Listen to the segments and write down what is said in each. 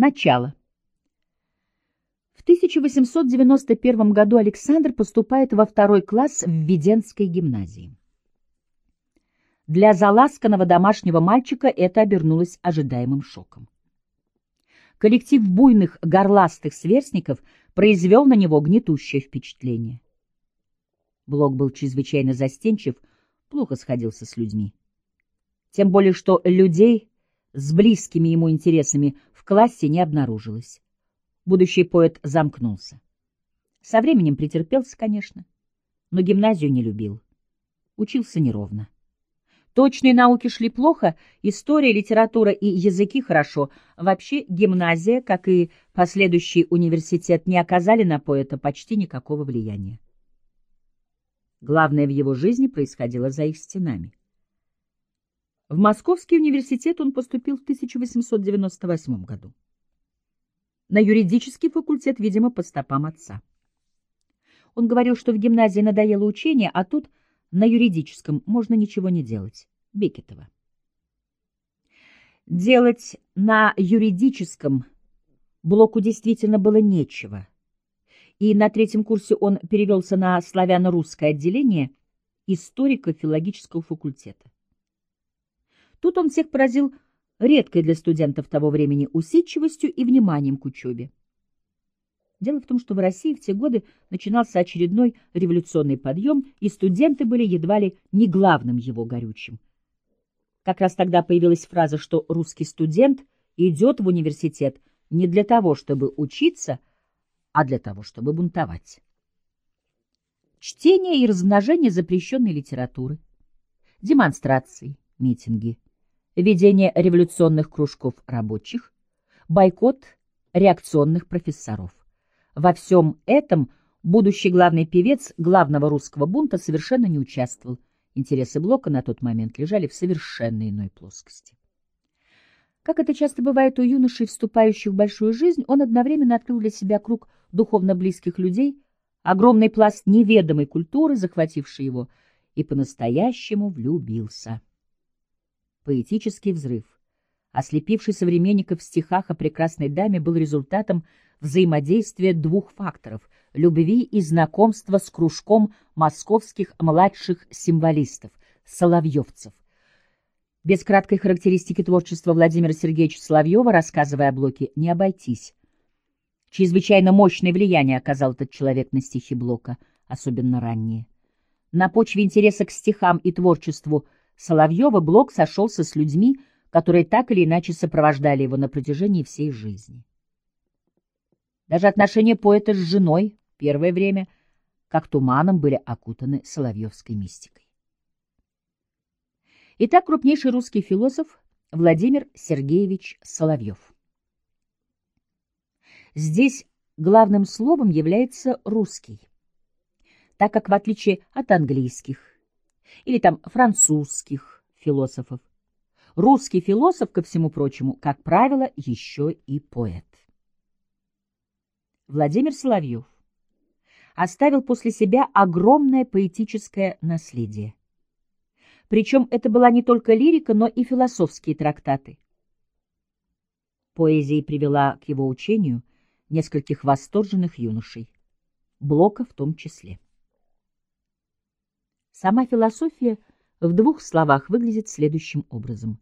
Начало. В 1891 году Александр поступает во второй класс в Введенской гимназии. Для заласканного домашнего мальчика это обернулось ожидаемым шоком. Коллектив буйных горластых сверстников произвел на него гнетущее впечатление. Блок был чрезвычайно застенчив, плохо сходился с людьми. Тем более, что людей с близкими ему интересами в классе не обнаружилось. Будущий поэт замкнулся. Со временем претерпелся, конечно, но гимназию не любил. Учился неровно. Точные науки шли плохо, история, литература и языки хорошо. Вообще гимназия, как и последующий университет, не оказали на поэта почти никакого влияния. Главное в его жизни происходило за их стенами. В Московский университет он поступил в 1898 году. На юридический факультет, видимо, по стопам отца. Он говорил, что в гимназии надоело учение, а тут на юридическом можно ничего не делать. Бекетова. Делать на юридическом блоку действительно было нечего и на третьем курсе он перевелся на славяно-русское отделение историко-филологического факультета. Тут он всех поразил редкой для студентов того времени усидчивостью и вниманием к учебе. Дело в том, что в России в те годы начинался очередной революционный подъем, и студенты были едва ли не главным его горючим. Как раз тогда появилась фраза, что русский студент идет в университет не для того, чтобы учиться, а для того, чтобы бунтовать. Чтение и размножение запрещенной литературы, демонстрации, митинги, ведение революционных кружков рабочих, бойкот реакционных профессоров. Во всем этом будущий главный певец главного русского бунта совершенно не участвовал. Интересы Блока на тот момент лежали в совершенно иной плоскости. Как это часто бывает у юношей, вступающих в большую жизнь, он одновременно открыл для себя круг духовно близких людей, огромный пласт неведомой культуры, захвативший его, и по-настоящему влюбился. Поэтический взрыв, ослепивший современников в стихах о прекрасной даме, был результатом взаимодействия двух факторов — любви и знакомства с кружком московских младших символистов, соловьевцев, без краткой характеристики творчества Владимира Сергеевича Соловьева, рассказывая о Блоке, не обойтись. Чрезвычайно мощное влияние оказал этот человек на стихи Блока, особенно ранние. На почве интереса к стихам и творчеству Соловьева Блок сошелся с людьми, которые так или иначе сопровождали его на протяжении всей жизни. Даже отношения поэта с женой первое время как туманом были окутаны соловьевской мистикой. Итак, крупнейший русский философ Владимир Сергеевич Соловьев. Здесь главным словом является русский, так как в отличие от английских или там французских философов, русский философ, ко всему прочему, как правило, еще и поэт. Владимир Соловьев оставил после себя огромное поэтическое наследие. Причем это была не только лирика, но и философские трактаты. Поэзия привела к его учению нескольких восторженных юношей, Блока в том числе. Сама философия в двух словах выглядит следующим образом.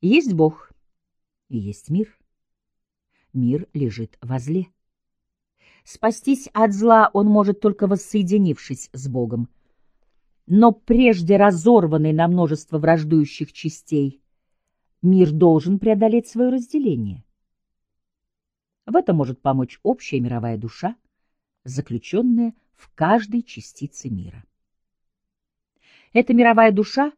Есть Бог и есть мир. Мир лежит во зле. Спастись от зла он может только воссоединившись с Богом, но прежде разорванный на множество враждующих частей, мир должен преодолеть свое разделение. В этом может помочь общая мировая душа, заключенная в каждой частице мира. Эта мировая душа,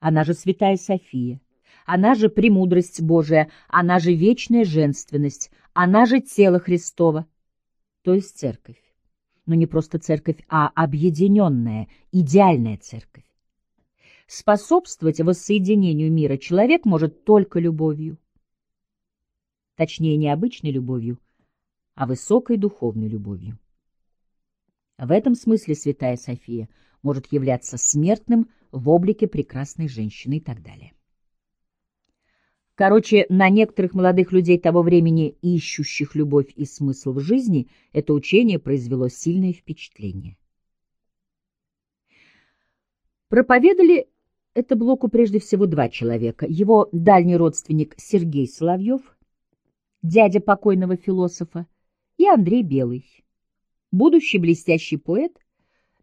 она же Святая София, она же премудрость Божия, она же вечная женственность, она же тело Христово, то есть Церковь но не просто церковь, а объединенная, идеальная церковь. Способствовать воссоединению мира человек может только любовью. Точнее, не обычной любовью, а высокой духовной любовью. В этом смысле святая София может являться смертным в облике прекрасной женщины и так далее. Короче, на некоторых молодых людей того времени, ищущих любовь и смысл в жизни, это учение произвело сильное впечатление. Проповедали это блоку прежде всего два человека. Его дальний родственник Сергей Соловьев, дядя покойного философа, и Андрей Белый, будущий блестящий поэт,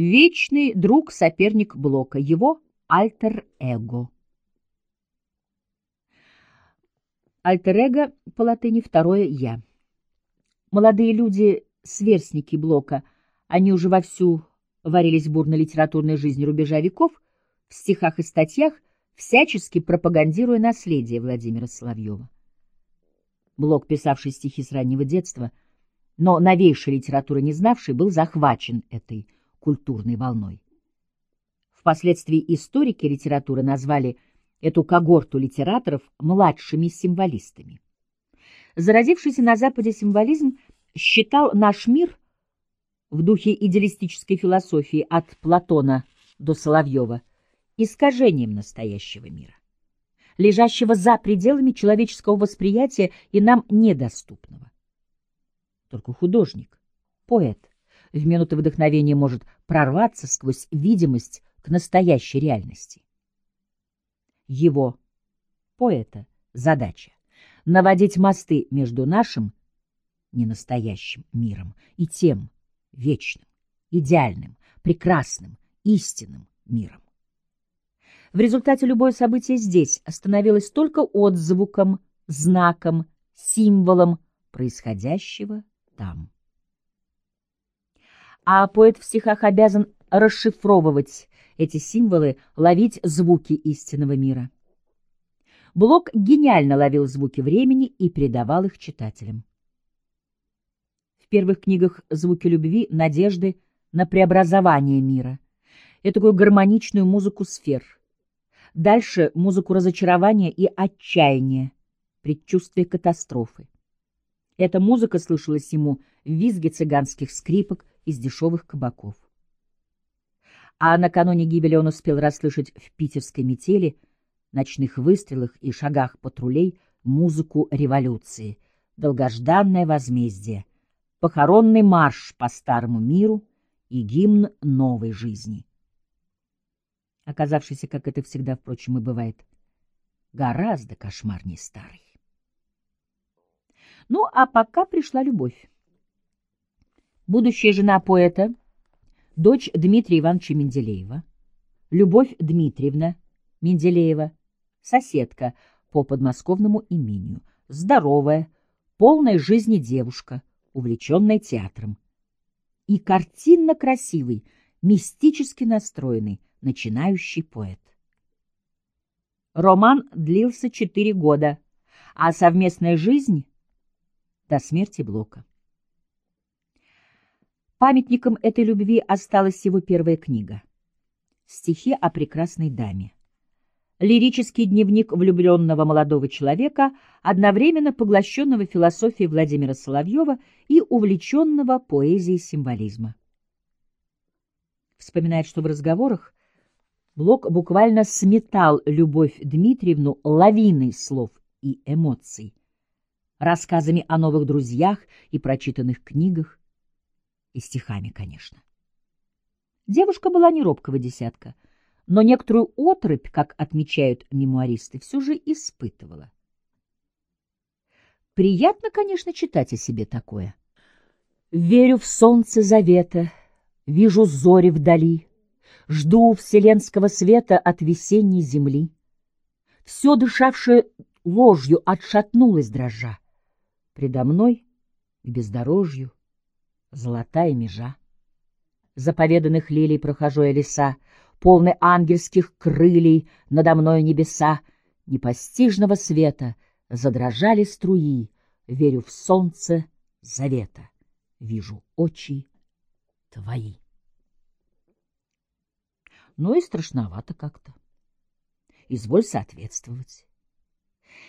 вечный друг-соперник блока, его альтер-эго. Альтер-эго по латыни второе «я». Молодые люди, сверстники блока, они уже вовсю варились в бурной литературной жизни рубежа веков, в стихах и статьях, всячески пропагандируя наследие Владимира Соловьева. Блок, писавший стихи с раннего детства, но новейшей литературы не знавший, был захвачен этой культурной волной. Впоследствии историки литературы назвали эту когорту литераторов младшими символистами. Заразившийся на Западе символизм считал наш мир в духе идеалистической философии от Платона до Соловьева искажением настоящего мира, лежащего за пределами человеческого восприятия и нам недоступного. Только художник, поэт, в минуты вдохновения может прорваться сквозь видимость к настоящей реальности. Его, поэта, задача — наводить мосты между нашим ненастоящим миром и тем, вечным, идеальным, прекрасным, истинным миром. В результате любое событие здесь становилось только отзвуком, знаком, символом происходящего там. А поэт в стихах обязан расшифровывать эти символы, ловить звуки истинного мира. Блок гениально ловил звуки времени и передавал их читателям первых книгах «Звуки любви», «Надежды» на преобразование мира, этакую гармоничную музыку сфер. Дальше музыку разочарования и отчаяния, предчувствие катастрофы. Эта музыка слышалась ему в визге цыганских скрипок из дешевых кабаков. А накануне гибели он успел расслышать в питерской метели, ночных выстрелах и шагах патрулей музыку революции, долгожданное возмездие, похоронный марш по старому миру и гимн новой жизни. Оказавшийся, как это всегда, впрочем, и бывает, гораздо кошмарнее старый. Ну, а пока пришла любовь. Будущая жена поэта, дочь Дмитрия Ивановича Менделеева, Любовь Дмитриевна Менделеева, соседка по подмосковному имению, здоровая, полная жизни девушка — увлеченная театром. И картинно красивый, мистически настроенный, начинающий поэт. Роман длился четыре года, а совместная жизнь — до смерти Блока. Памятником этой любви осталась его первая книга — «Стихи о прекрасной даме» лирический дневник влюбленного молодого человека, одновременно поглощенного философией Владимира Соловьева и увлеченного поэзией символизма. Вспоминает, что в разговорах Блок буквально сметал Любовь Дмитриевну лавиной слов и эмоций, рассказами о новых друзьях и прочитанных книгах, и стихами, конечно. Девушка была не робкого десятка — но некоторую отрыбь, как отмечают мемуаристы, все же испытывала. Приятно, конечно, читать о себе такое. Верю в солнце завета, вижу зори вдали, жду вселенского света от весенней земли. Все, дышавшее ложью, отшатнулось дрожа. Предо мной к бездорожью золотая межа. Заповеданных лилий прохожу я леса, полны ангельских крылей, надо мной небеса, непостижного света, задрожали струи, верю в солнце завета, вижу очи твои. Ну и страшновато как-то. Изволь соответствовать.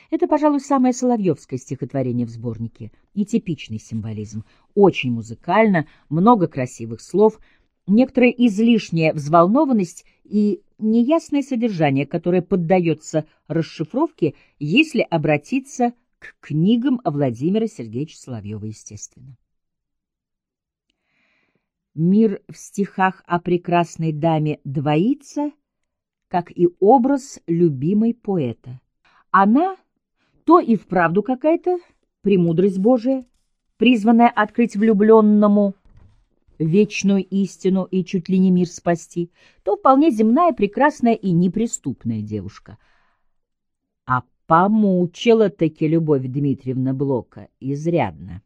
Это, пожалуй, самое соловьевское стихотворение в сборнике и типичный символизм. Очень музыкально, много красивых слов — некоторая излишняя взволнованность и неясное содержание, которое поддается расшифровке, если обратиться к книгам Владимира Сергеевича Соловьева, естественно. Мир в стихах о прекрасной даме двоится, как и образ любимой поэта. Она то и вправду какая-то премудрость Божия, призванная открыть влюбленному вечную истину и чуть ли не мир спасти, то вполне земная, прекрасная и неприступная девушка. А помучила-таки Любовь Дмитриевна Блока изрядно.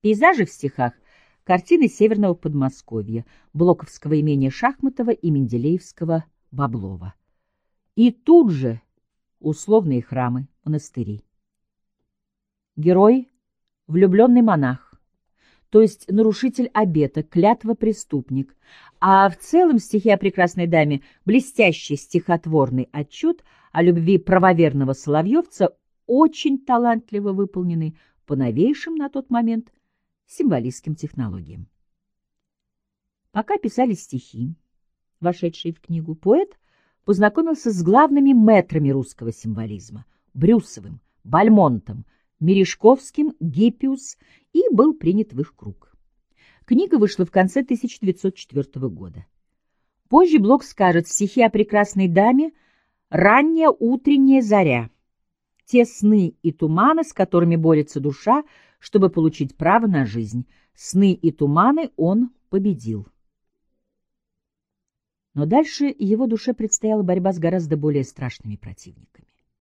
Пейзажи в стихах — картины Северного Подмосковья, Блоковского имения Шахматова и Менделеевского Баблова. И тут же условные храмы, монастыри. Герой — влюбленный монах, то есть нарушитель обета, клятва преступник, а в целом стихи о прекрасной даме — блестящий стихотворный отчет о любви правоверного соловьевца, очень талантливо выполненный по новейшим на тот момент символистским технологиям. Пока писали стихи, вошедшие в книгу, поэт познакомился с главными метрами русского символизма — Брюсовым, Бальмонтом, Мережковским, Гиппиус и был принят в их круг. Книга вышла в конце 1904 года. Позже Блок скажет «Стихи о прекрасной даме», «Ранняя утренняя заря», те сны и туманы, с которыми борется душа, чтобы получить право на жизнь. Сны и туманы он победил. Но дальше его душе предстояла борьба с гораздо более страшными противниками.